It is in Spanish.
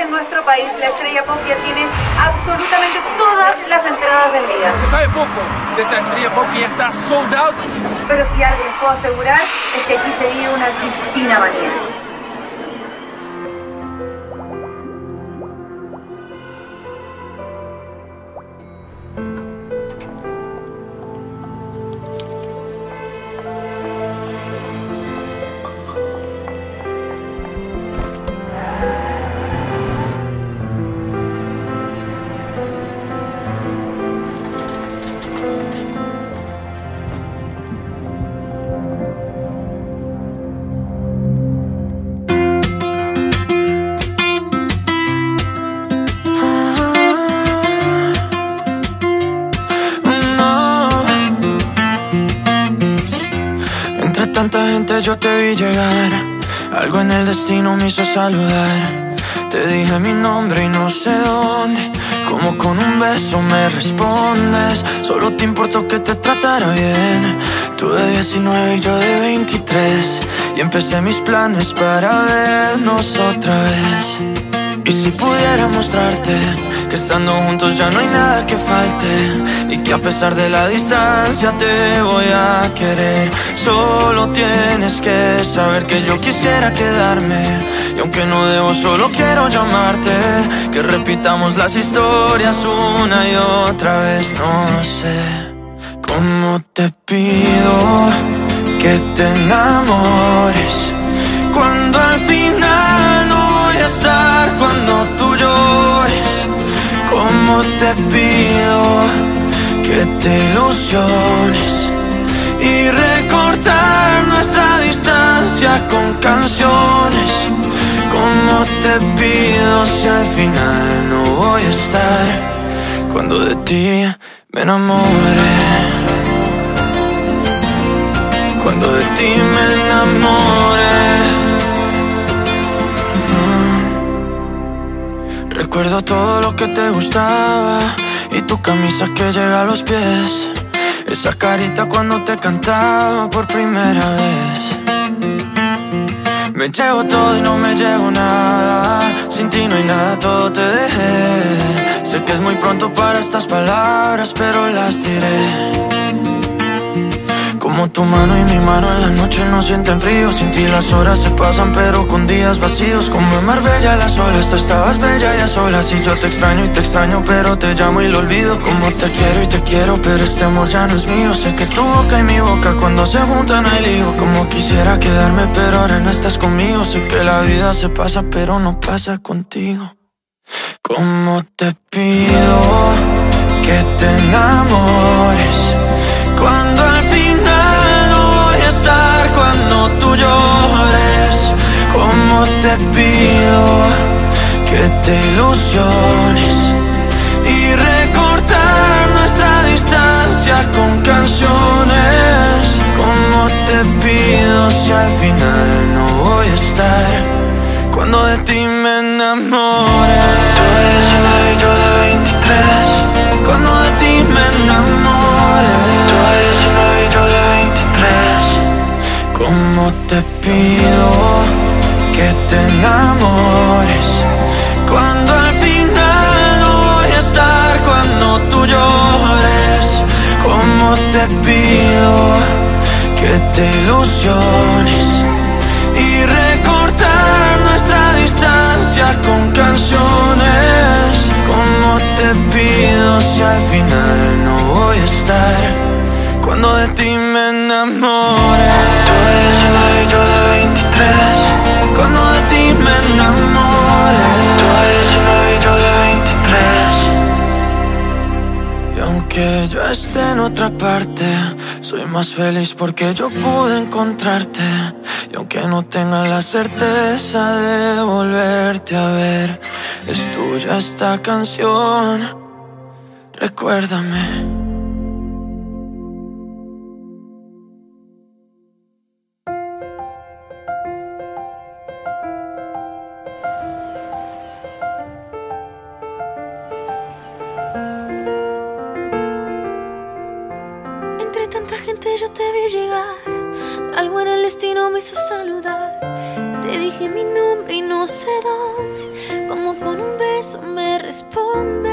que en nuestro país la estrella pop ya tiene absolutamente todas las entradas vendidas. Se sabe poco de esta estrella pop que ya está sold out. Pero si algo les puedo asegurar es que aquí se vive una Cristina manía. Tanta gente yo te vi llegar. Algo en el destino me hizo saludar. Te dije mi nombre y no sé dónde. Como con un beso me respondes. Solo te importó que te tratara bien. Tú de 19 y yo de 23. Y empecé mis planes para vernos otra vez. Y si pudiera mostrarte que estando juntos ya no hay nada que falte y que a pesar de la distancia te voy a querer. Solo tienes que saber que yo quisiera quedarme y aunque no debo solo quiero llamarte que repitamos las historias una y otra vez. No sé cómo te pido que te enamores Te pido que te ilusiones y recortar nuestra distancia con canciones. Como te pido si al final no voy a estar cuando de ti me enamore. Cuando de ti me enamore. Recuerdo todo lo que te gustaba y tu camisa que llega a los pies. Esa carita cuando te cantaba por primera vez. Me llevo todo y no me llevo nada. Sin ti no hay nada, todo te dejé. Sé que es muy pronto para estas palabras, pero las diré. Como tu mano y mi mano en la noche no sienten frío. Sin ti las horas se pasan pero con días vacíos. Como en Marbella las olas, tú estabas bella y a solas Y yo te extraño y te extraño pero te llamo y lo olvido. Como te quiero y te quiero pero este amor ya no es mío. Sé que tu boca y mi boca cuando se juntan hay lío. Como quisiera quedarme pero ahora no estás conmigo. Sé que la vida se pasa pero no pasa contigo. Como te pido que te enamores ilusiones Y recortar nuestra distancia con canciones Como te pido si al final no voy a estar cuando de ti me enamore. Tú de 19 y yo de 23. Cuando de ti me enamore. Y recortar nuestra distancia con canciones. Como te pido si al final no voy a estar cuando de ti me enamore. En otra parte, soy más feliz porque yo pude encontrarte. Y aunque no tenga la certeza de volverte a ver, es tuya esta canción. Recuérdame. yo te vi llegar, algo en el destino me hizo saludar. Te dije mi nombre y no sé dónde, como con un beso me responde.